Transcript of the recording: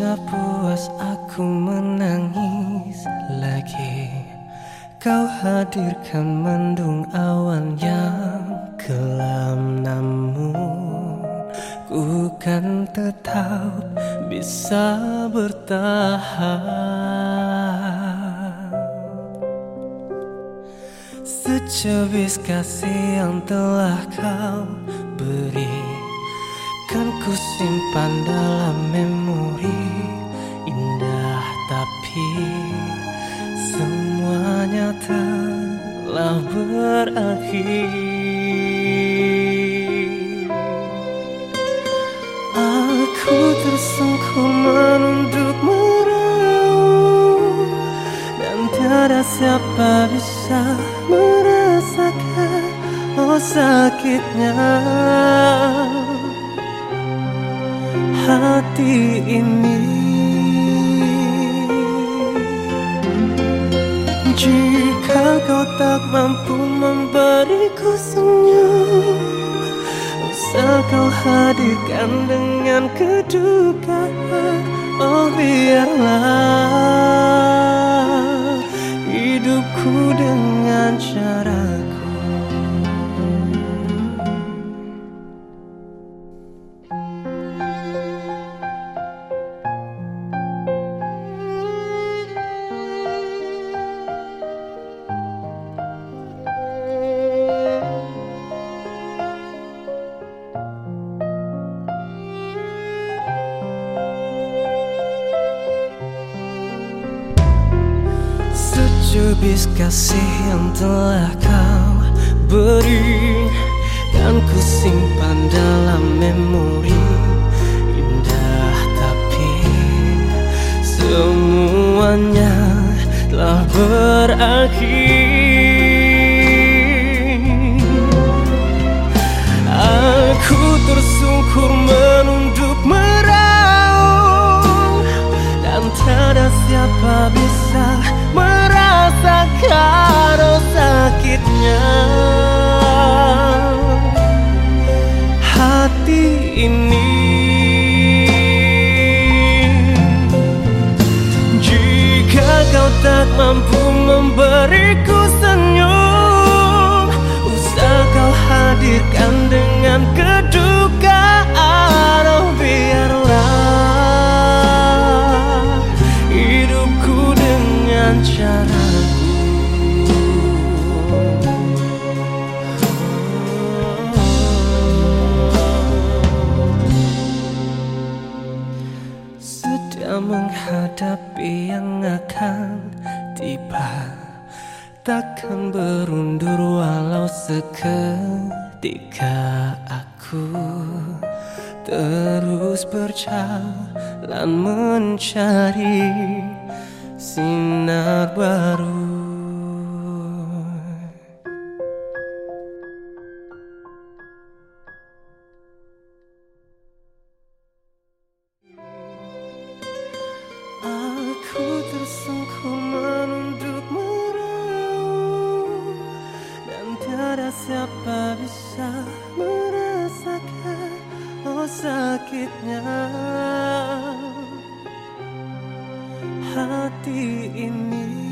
Sudah puas aku menangis lagi. Kau hadirkan mendung awan yang kelam Namun ku kan tetap bisa bertahan. Secebis kasih yang telah kau beri ku simpan dalam memori Indah tapi Semuanya telah berakhir. Aku tersungkur menunduk meraung Dan tiada siapa bisa merasakan Oh sakitnya hati ini. Jika kau tak mampu memberiku senyum Usah kau hadirkan dengan kedukaan. Oh biarlah hidupku dengan caraku Secubis kasih yang telah kau beri Dan ku simpan dalam memori Indah tapi Semuanya telah berakhir. Aku tersungkur menunduk meraung Dan tiada siapa bisa oh sakitnya Hati ini Jika kau tak mampu memberiku senyum Usah kau hadirkan dengan kedukaan. Oh biarlah hidupku dengan caraku menghadapi yang akan tiba. Takkan berundur walau seketika aku Terus berjalan mencari sinar baru tiada siapa bisa merasakan Oh sakitnya? Hati ini